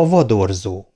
A vadorzó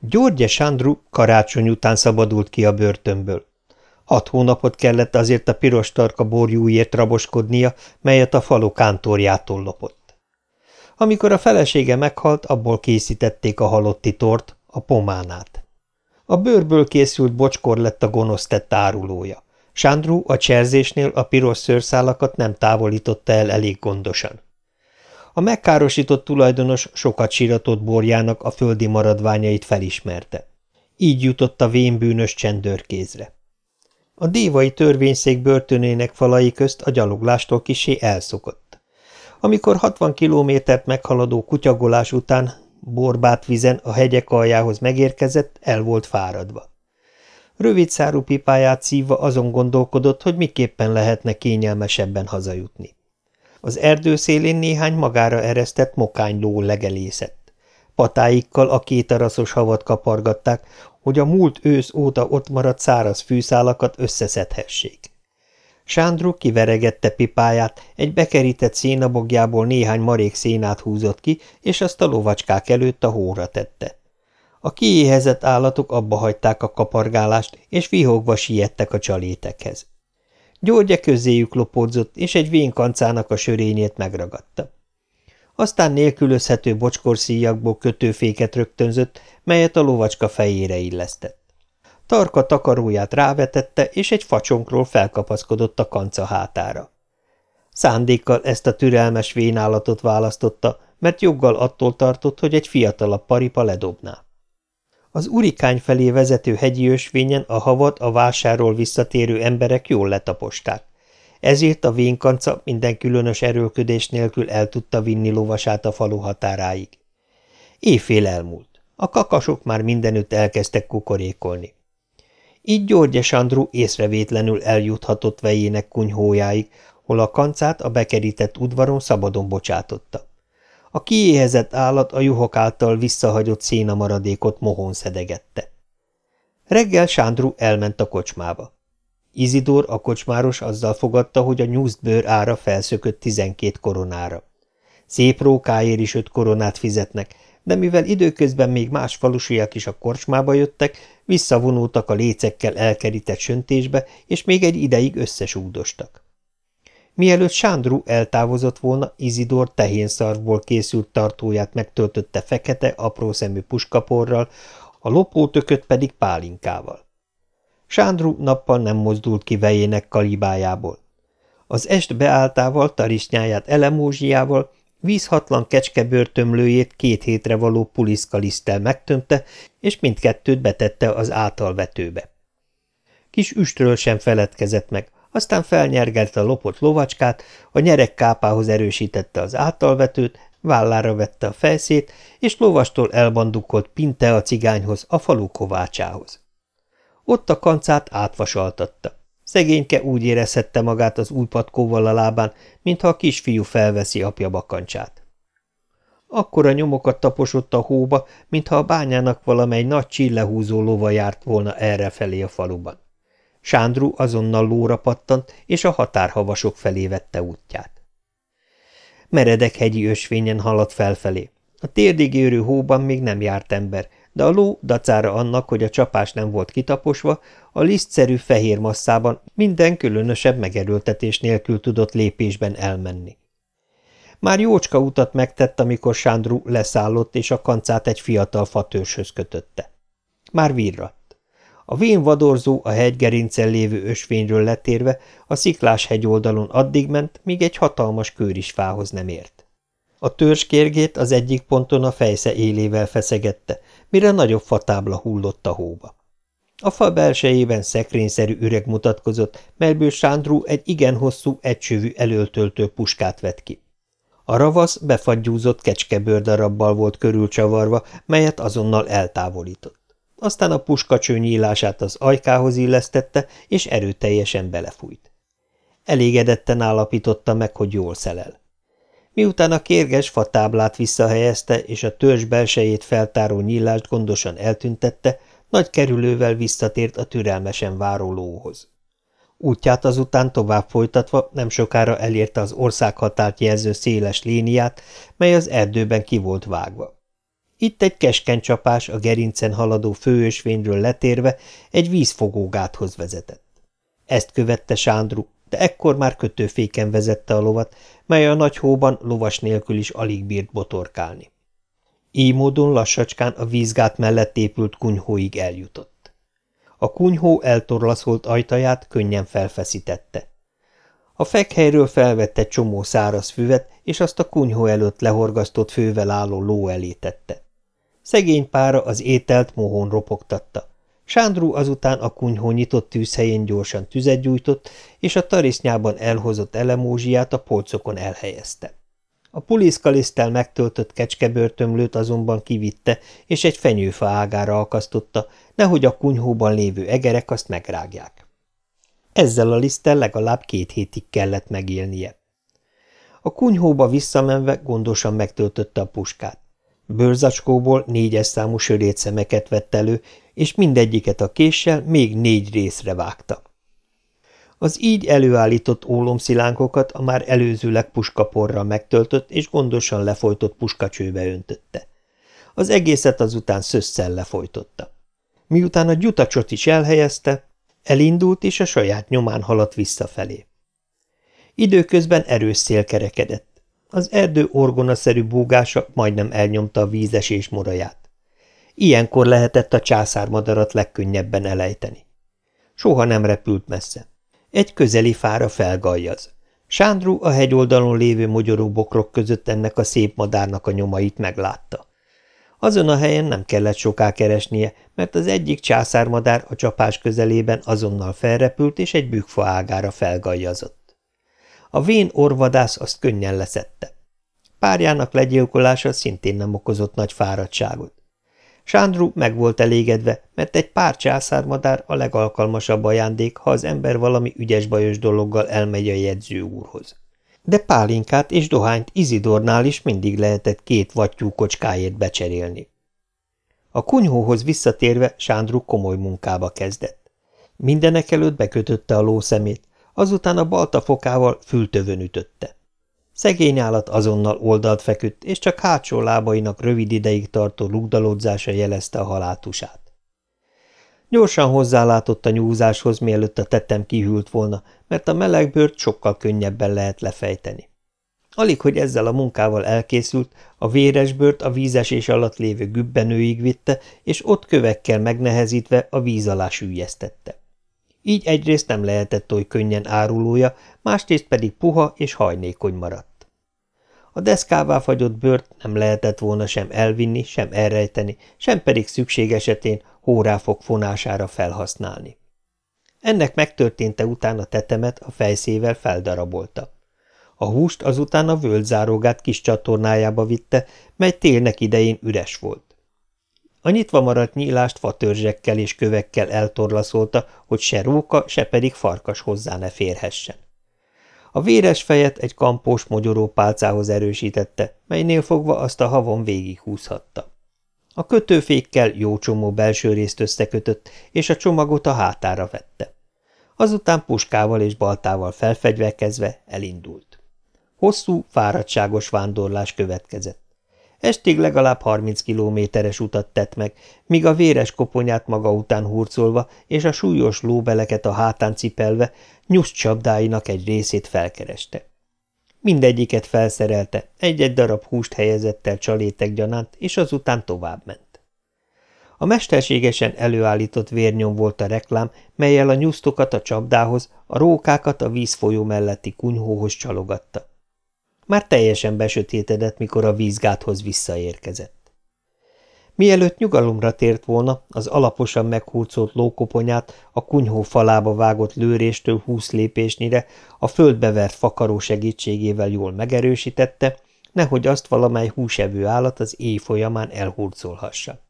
Györgye Sándru karácsony után szabadult ki a börtönből. Hat hónapot kellett azért a piros tarka borjúért raboskodnia, melyet a falu kántorjától lopott. Amikor a felesége meghalt, abból készítették a halotti tort, a pománát. A bőrből készült bocskor lett a gonosz tett árulója. Sándru a cserzésnél a piros szőrszálakat nem távolította el elég gondosan. A megkárosított tulajdonos sokat síratott borjának a földi maradványait felismerte. Így jutott a vénbűnös csendőrkézre. A dévai törvényszék börtönének falai közt a gyaloglástól kisé elszokott. Amikor 60 kilométert meghaladó kutyagolás után borbát vizen a hegyek aljához megérkezett, el volt fáradva. Rövid szárú pipáját szívva azon gondolkodott, hogy miképpen lehetne kényelmesebben hazajutni. Az erdő szélén néhány magára eresztett mokányló legelészett. Patáikkal a kétaraszos havat kapargatták, hogy a múlt ősz óta ott maradt száraz fűszálakat összeszedhessék. Sándru kiveregette pipáját, egy bekerített szénabogjából néhány marék szénát húzott ki, és azt a lovacskák előtt a hóra tette. A kiéhezett állatok abba hagyták a kapargálást, és vihogva siettek a csalétekhez. Györgye közéjük lopódzott, és egy vénkancának a sörényét megragadta. Aztán nélkülözhető bocskorszíjakból kötőféket rögtönzött, melyet a lovacska fejére illesztett. Tarka takaróját rávetette, és egy facsonkról felkapaszkodott a kanca hátára. Szándékkal ezt a türelmes vénállatot választotta, mert joggal attól tartott, hogy egy fiatalabb paripa ledobná. Az urikány felé vezető hegyi ösvényen a havat a vásárról visszatérő emberek jól letaposták. Ezért a vénkanca minden különös erőlködés nélkül el tudta vinni lovasát a falu határáig. Éjfél elmúlt. A kakasok már mindenütt elkezdtek kukorékolni. Így Györgye Sandru észrevétlenül eljuthatott vejének kunyhójáig, hol a kancát a bekerített udvaron szabadon bocsátotta. A kiéhezett állat a juhok által visszahagyott szénamaradékot mohon szedegette. Reggel Sándru elment a kocsmába. Izidor, a kocsmáros azzal fogadta, hogy a nyúztbőr ára felszökött tizenkét koronára. Szép rókáért is öt koronát fizetnek, de mivel időközben még más falusiak is a kocsmába jöttek, visszavonultak a lécekkel elkerített söntésbe, és még egy ideig összesúgdostak. Mielőtt Sándru eltávozott volna, Izidor tehénszarvból készült tartóját megtöltötte fekete, aprószemű puskaporral, a lopótököt pedig pálinkával. Sándru nappal nem mozdult ki vejének kalibájából. Az est beálltával, tarisnyáját elemózsiával, vízhatlan kecskebőrtömlőjét két hétre való puliszkalisztel megtömte, és mindkettőt betette az általvetőbe. Kis üstről sem feledkezett meg, aztán felnyergelte a lopott lovacskát, a nyerekkápához erősítette az általvetőt, vállára vette a fejszét, és lovastól elbandukolt Pinte a cigányhoz, a falu kovácsához. Ott a kancát átvasaltatta. Szegényke úgy érezhette magát az új patkóval a lábán, mintha a kisfiú felveszi apja bakancsát. Akkora nyomokat taposott a hóba, mintha a bányának valamely nagy csillehúzó lova járt volna errefelé a faluban. Sándru azonnal lóra pattant, és a határhavasok felé vette útját. Meredek hegyi ösvényen haladt felfelé. A térdig érő hóban még nem járt ember, de a ló, dacára annak, hogy a csapás nem volt kitaposva, a lisztszerű fehér masszában minden különösebb megerőltetés nélkül tudott lépésben elmenni. Már jócska utat megtett, amikor Sándru leszállott, és a kancát egy fiatal fatörzshöz kötötte. Már virra. A vén vadorzó a hegygerincen lévő ösvényről letérve a sziklás hegyoldalon addig ment, míg egy hatalmas fához nem ért. A törzskérgét az egyik ponton a fejsze élével feszegette, mire nagyobb fatábla hullott a hóba. A fa belsejében szekrényszerű üreg mutatkozott, melyből Sándrú egy igen hosszú, egysövű elöltöltő puskát vett ki. A ravasz befagyúzott kecskebőrdarabbal volt körülcsavarva, melyet azonnal eltávolított aztán a puskacső nyílását az ajkához illesztette, és erőteljesen belefújt. Elégedetten állapította meg, hogy jól szelel. Miután a kérges fatáblát visszahelyezte, és a törzs belsejét feltáró nyílást gondosan eltüntette, nagy kerülővel visszatért a türelmesen váró lóhoz. Útját azután tovább folytatva nem sokára elérte az országhatárt jelző széles léniát, mely az erdőben ki volt vágva. Itt egy keskeny csapás a gerincen haladó főösvényről letérve egy vízfogógáthoz vezetett. Ezt követte Sándru, de ekkor már kötőféken vezette a lovat, mely a nagy hóban lovas nélkül is alig bírt botorkálni. Így módon lassacskán a vízgát mellett épült kunyhóig eljutott. A kunyhó eltorlaszolt ajtaját könnyen felfeszítette. A fekhelyről felvette csomó száraz füvet, és azt a kunyhó előtt lehorgasztott fővel álló ló elé tette. Szegény pára az ételt mohón ropogtatta. Sándrú azután a kunyhó nyitott tűzhelyén gyorsan tüzet gyújtott, és a tarisznyában elhozott elemózsiát a polcokon elhelyezte. A puliszkalisztel megtöltött kecskebörtömlőt azonban kivitte, és egy fenyőfa ágára akasztotta, nehogy a kunyhóban lévő egerek azt megrágják. Ezzel a liszttel legalább két hétig kellett megélnie. A kunyhóba visszamenve gondosan megtöltötte a puskát. Bőrzacskóból négyes számú sörétszemeket vett elő, és mindegyiket a késsel még négy részre vágta. Az így előállított ólomszilánkokat a már előzőleg puskaporral megtöltött és gondosan lefolytott puskacsőbe öntötte. Az egészet azután szösszel lefolytotta. Miután a gyutacsot is elhelyezte, elindult és a saját nyomán haladt visszafelé. Időközben erős szél kerekedett. Az erdő orgonaszerű búgása majdnem elnyomta a vízesés moraját. Ilyenkor lehetett a császármadarat legkönnyebben elejteni. Soha nem repült messze. Egy közeli fára felgaljaz. Sándrú a hegyoldalon lévő mogyoró bokrok között ennek a szép madárnak a nyomait meglátta. Azon a helyen nem kellett soká keresnie, mert az egyik császármadár a csapás közelében azonnal felrepült, és egy bükfa ágára felgajjazott. A vén orvadász azt könnyen leszette. Párjának legyilkolása szintén nem okozott nagy fáradtságot. Sándru meg volt elégedve, mert egy pár császármadár a legalkalmasabb ajándék, ha az ember valami ügyes-bajos dologgal elmegy a jegyző úrhoz. De pálinkát és dohányt Izidornál is mindig lehetett két vattyú kocskáért becserélni. A kunyhóhoz visszatérve Sándru komoly munkába kezdett. Mindenek előtt bekötötte a lószemét, azután a balta fokával fültövön ütötte. Szegény állat azonnal oldalt feküdt, és csak hátsó lábainak rövid ideig tartó rugdalódzása jelezte a haláltusát. Gyorsan hozzálátott a nyúzáshoz, mielőtt a tettem kihűlt volna, mert a meleg bőrt sokkal könnyebben lehet lefejteni. Alig, hogy ezzel a munkával elkészült, a véres bőrt a vízesés alatt lévő gübbenőig vitte, és ott kövekkel megnehezítve a víz alá sűjesztette. Így egyrészt nem lehetett oly könnyen árulója, másrészt pedig puha és hajnékony maradt. A deszkává fagyott bőrt nem lehetett volna sem elvinni, sem elrejteni, sem pedig szükség esetén hóráfok fonására felhasználni. Ennek megtörténte után a tetemet a fejszével feldarabolta. A húst azután a völgyzárógát kis csatornájába vitte, mely télnek idején üres volt. A nyitva maradt nyílást fatörzsekkel és kövekkel eltorlaszolta, hogy se róka, se pedig farkas hozzá ne férhessen. A véres fejet egy kampós mogyoró pálcához erősítette, melynél fogva azt a havon végighúzhatta. A kötőfékkel jó csomó belső részt összekötött, és a csomagot a hátára vette. Azután puskával és baltával felfegyverkezve elindult. Hosszú, fáradtságos vándorlás következett. Estig legalább 30 kilométeres utat tett meg, míg a véres koponyát maga után hurcolva és a súlyos lóbeleket a hátán cipelve nyusz csapdáinak egy részét felkereste. Mindegyiket felszerelte, egy-egy darab húst helyezett el csalétek gyanánt, és azután továbbment. A mesterségesen előállított vérnyom volt a reklám, melyel a nyusztokat a csapdához, a rókákat a vízfolyó melletti kunyhóhoz csalogatta. Már teljesen besötétedett, mikor a vízgáthoz visszaérkezett. Mielőtt nyugalomra tért volna, az alaposan meghurcolt lókoponyát a kunyhó falába vágott lőréstől húsz lépésnyire a földbe vert fakaró segítségével jól megerősítette, nehogy azt valamely húsevő állat az éj folyamán elhurcolhassa.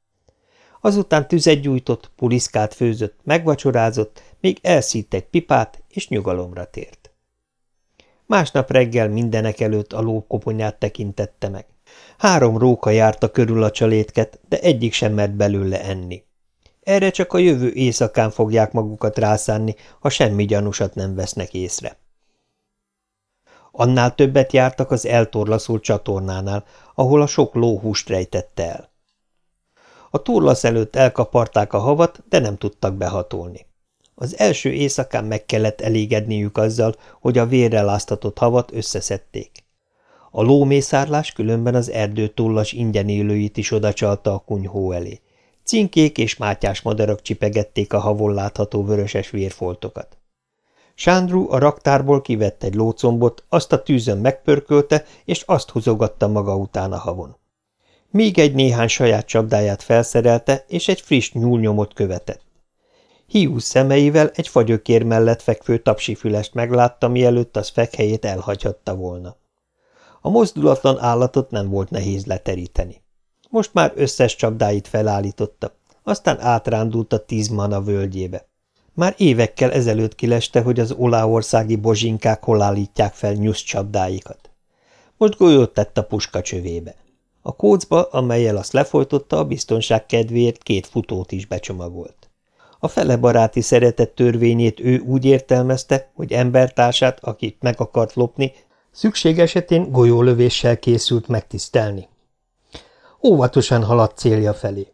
Azután tüzet gyújtott, puliszkát főzött, megvacsorázott, még elszítt egy pipát, és nyugalomra tért. Másnap reggel mindenek előtt a lókoponyát tekintette meg. Három róka járta körül a csalétket, de egyik sem mert belőle enni. Erre csak a jövő éjszakán fogják magukat rászánni, ha semmi gyanúsat nem vesznek észre. Annál többet jártak az eltorlaszult csatornánál, ahol a sok lóhúst rejtette el. A torlasz előtt elkaparták a havat, de nem tudtak behatolni. Az első éjszakán meg kellett elégedniük azzal, hogy a vérre láztatott havat összeszedték. A lómészárlás különben az erdő tollas ingyen élőit is odacsalta a kunyhó elé. Cinkék és mátyás madarak csipegették a havon látható vöröses vérfoltokat. Sándrú a raktárból kivett egy lócombot, azt a tűzön megpörkölte, és azt húzogatta maga után a havon. Még egy néhány saját csapdáját felszerelte, és egy friss nyúlnyomot követett. Hiú szemeivel egy fagyökér mellett fekvő tapsifülest meglátta, mielőtt az fekhelyét elhagyhatta volna. A mozdulatlan állatot nem volt nehéz leteríteni. Most már összes csapdáit felállította, aztán átrándult a tíz mana völgyébe. Már évekkel ezelőtt kileste, hogy az oláországi bozsinkák hol állítják fel nyusz csapdáikat. Most golyót tett a puska csövébe. A kócba, amelyel azt lefolytotta, a biztonság kedvéért két futót is becsomagolt. A fele baráti szeretet törvényét ő úgy értelmezte, hogy embertársát, akit meg akart lopni, szükség esetén golyólövéssel készült megtisztelni. Óvatosan haladt célja felé.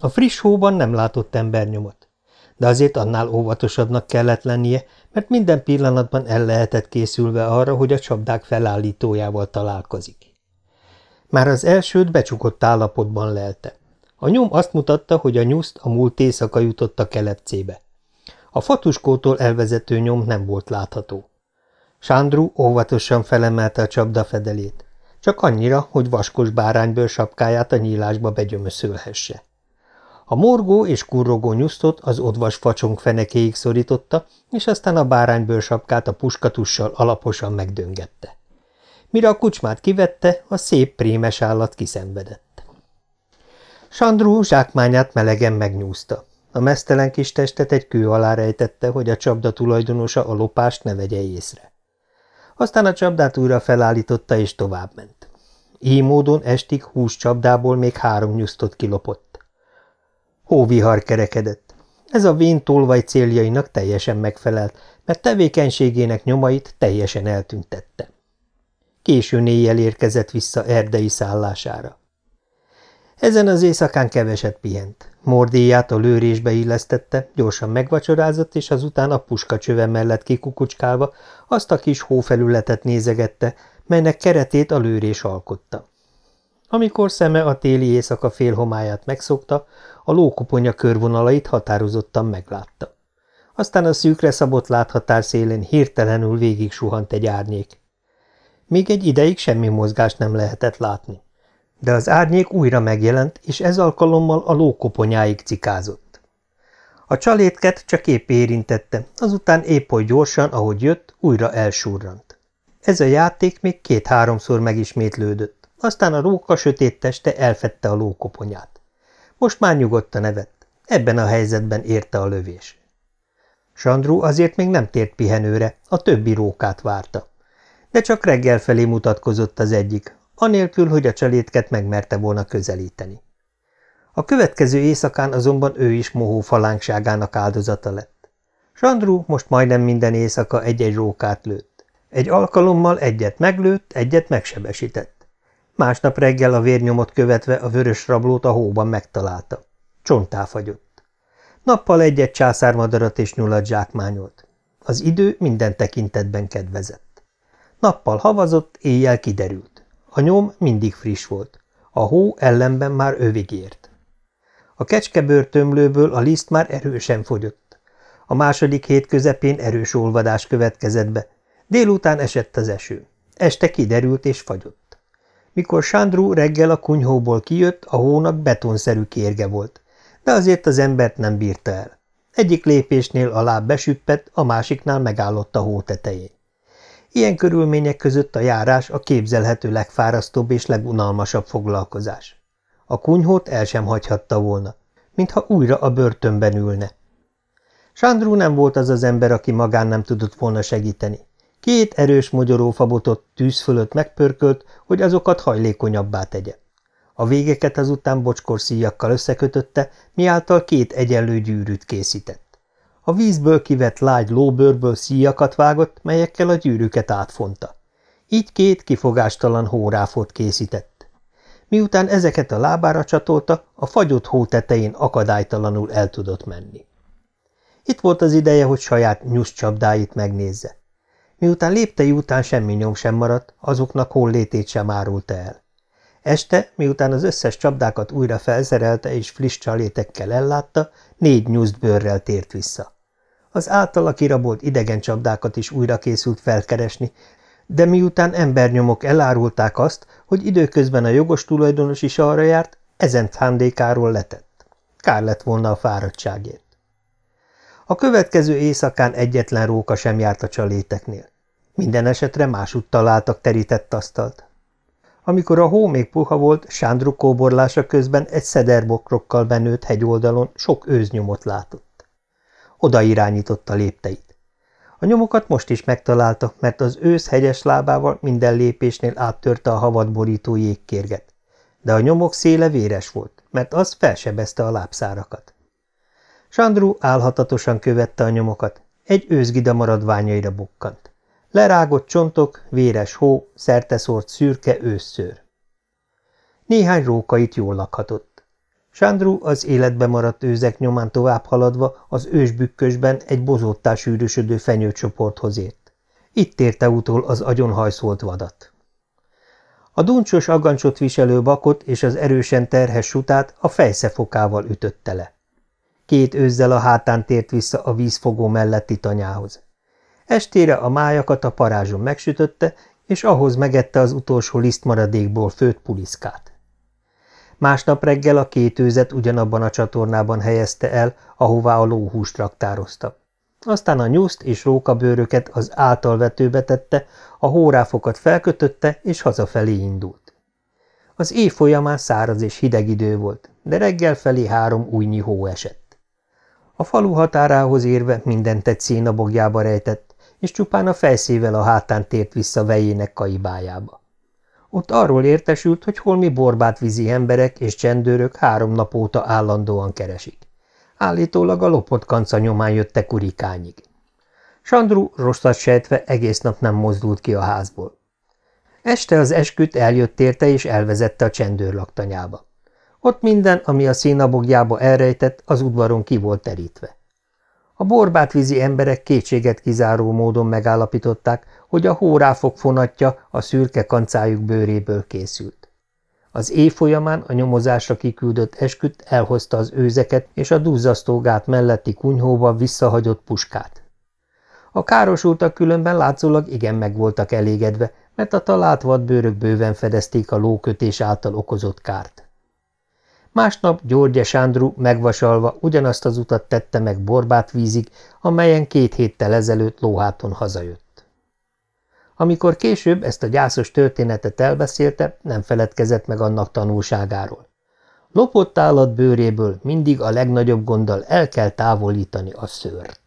A friss hóban nem látott embernyomot, de azért annál óvatosabbnak kellett lennie, mert minden pillanatban el lehetett készülve arra, hogy a csapdák felállítójával találkozik. Már az elsőt becsukott állapotban lelte. A nyom azt mutatta, hogy a nyuszt a múlt éjszaka jutott a kelepcébe. A fatuskótól elvezető nyom nem volt látható. Sándrú óvatosan felemelte a csapda fedelét, csak annyira, hogy vaskos bárányből sapkáját a nyílásba begyömöszölhesse. A morgó és kurrogó nyusztot az odvas facsong fenekéig szorította, és aztán a bárányből sapkát a puskatussal alaposan megdöngette. Mire a kucsmát kivette, a szép prémes állat kiszenvedett. Sandrú zsákmányát melegen megnyúzta. A mesztelen kis testet egy kő alá rejtette, hogy a csapda tulajdonosa a lopást ne vegye észre. Aztán a csapdát újra felállította és továbbment. Így módon estig hús csapdából még három nyusztot kilopott. Hóvihar kerekedett. Ez a vén tolvaj céljainak teljesen megfelelt, mert tevékenységének nyomait teljesen eltüntette. Késő éjjel érkezett vissza erdei szállására. Ezen az éjszakán keveset pihent. Mordéját a lőrésbe illesztette, gyorsan megvacsorázott, és azután a puskacsöve mellett kikukucskálva azt a kis hófelületet nézegette, melynek keretét a lőrés alkotta. Amikor szeme a téli éjszaka félhomáját megszokta, a lókoponya körvonalait határozottan meglátta. Aztán a szűkre szabott láthatár szélén hirtelenül végig suhant egy árnyék. Még egy ideig semmi mozgást nem lehetett látni. De az árnyék újra megjelent, és ez alkalommal a lókoponyáig cikázott. A csalétket csak épp érintette, azután épp hogy gyorsan, ahogy jött, újra elsurrant. Ez a játék még két-háromszor megismétlődött, aztán a róka sötét teste elfette a lókoponyát. Most már nyugodtan nevett, ebben a helyzetben érte a lövés. Sandru azért még nem tért pihenőre, a többi rókát várta de csak reggel felé mutatkozott az egyik, anélkül, hogy a csalétket megmerte volna közelíteni. A következő éjszakán azonban ő is mohó falánkságának áldozata lett. Sandrú most majdnem minden éjszaka egy-egy rókát lőtt. Egy alkalommal egyet meglőtt, egyet megsebesített. Másnap reggel a vérnyomot követve a vörös rablót a hóban megtalálta. Csontá fagyott. Nappal egyet császármadarat és nyulat zsákmányolt. Az idő minden tekintetben kedvezett. Nappal havazott, éjjel kiderült. A nyom mindig friss volt. A hó ellenben már övig ért. A kecskebőrtömlőből a liszt már erősen fogyott. A második hét közepén erős olvadás következett be. Délután esett az eső. Este kiderült és fagyott. Mikor Sándrú reggel a kunyhóból kijött, a hónak betonszerű kérge volt, de azért az embert nem bírta el. Egyik lépésnél a láb besüppett, a másiknál megállott a hó tetején. Ilyen körülmények között a járás a képzelhető legfárasztóbb és legunalmasabb foglalkozás. A kunyhót el sem hagyhatta volna, mintha újra a börtönben ülne. Sándrú nem volt az az ember, aki magán nem tudott volna segíteni. Két erős mogyorófabotot tűz fölött megpörkölt, hogy azokat hajlékonyabbá tegye. A végeket azután bocskorszíjakkal összekötötte, miáltal két egyenlő gyűrűt készített. A vízből kivett lágy lóbőrből szíjakat vágott, melyekkel a gyűrűket átfonta. Így két kifogástalan hóráfot készített. Miután ezeket a lábára csatolta, a fagyott hó tetején akadálytalanul el tudott menni. Itt volt az ideje, hogy saját nyuszcsapdáit megnézze. Miután léptei után semmi nyom sem maradt, azoknak hollétét sem árulta el. Este, miután az összes csapdákat újra felszerelte és friss csalétekkel ellátta, négy nyúzt bőrrel tért vissza. Az általa kirabolt idegen csapdákat is újra készült felkeresni, de miután embernyomok elárulták azt, hogy időközben a jogos tulajdonos is arra járt, ezen szándékáról letett. Kár lett volna a fáradtságért. A következő éjszakán egyetlen róka sem járt a csaléteknél. Minden esetre másút találtak terített asztalt. Amikor a hó még puha volt, Sándru kóborlása közben egy szederbokrokkal benőtt hegyoldalon sok őznyomot látott. Oda irányította lépteit. A nyomokat most is megtalálta, mert az ősz hegyes lábával minden lépésnél áttörte a havat borító jégkérget. De a nyomok széle véres volt, mert az felsebezte a lábszárakat. Sandru álhatatosan követte a nyomokat, egy őzgida maradványaira bukkant. Lerágott csontok, véres hó, szerteszort szürke ősszőr. Néhány rókait jól lakhatott. Sándru az életbe maradt őzek nyomán tovább haladva az ősbükkösben egy bozóttá sűrűsödő fenyőcsoporthoz ért. Itt érte utol az agyonhajszolt vadat. A duncsos agancsot viselő bakot és az erősen terhes sutát a fejszefokával ütötte le. Két őzzel a hátán tért vissza a vízfogó melletti tanyához. Estére a májakat a parázson megsütötte, és ahhoz megette az utolsó lisztmaradékból főtt puliszkát. Másnap reggel a két őzet ugyanabban a csatornában helyezte el, ahová a lóhúst raktározta. Aztán a nyuszt és rókabőröket az általvetőbe tette, a hóráfokat felkötötte, és hazafelé indult. Az év folyamán száraz és hideg idő volt, de reggel felé három újnyi hó esett. A falu határához érve mindent egy szénabogjába rejtett, és csupán a fejszével a hátán tért vissza vejének kaibájába. Ott arról értesült, hogy holmi borbát vízi emberek és csendőrök három nap óta állandóan keresik. Állítólag a lopott kanca nyomán jöttek urikányig. Sandru rosszat sejtve egész nap nem mozdult ki a házból. Este az esküt eljött érte és elvezette a csendőr laktanyába. Ott minden, ami a színabogjába elrejtett, az udvaron ki volt terítve. A borbátvízi emberek kétséget kizáró módon megállapították, hogy a hóráfok fonatja a szürke kancájuk bőréből készült. Az éj folyamán a nyomozásra kiküldött esküt elhozta az őzeket és a duzzasztógát melletti kunyhóba visszahagyott puskát. A károsultak különben látszólag igen meg voltak elégedve, mert a talált vadbőrök bőven fedezték a lókötés által okozott kárt. Másnap Györgye Sándru megvasalva ugyanazt az utat tette meg Borbát vízig, amelyen két héttel ezelőtt lóháton hazajött. Amikor később ezt a gyászos történetet elbeszélte, nem feledkezett meg annak tanulságáról. Lopott állat bőréből mindig a legnagyobb gonddal el kell távolítani a szőrt.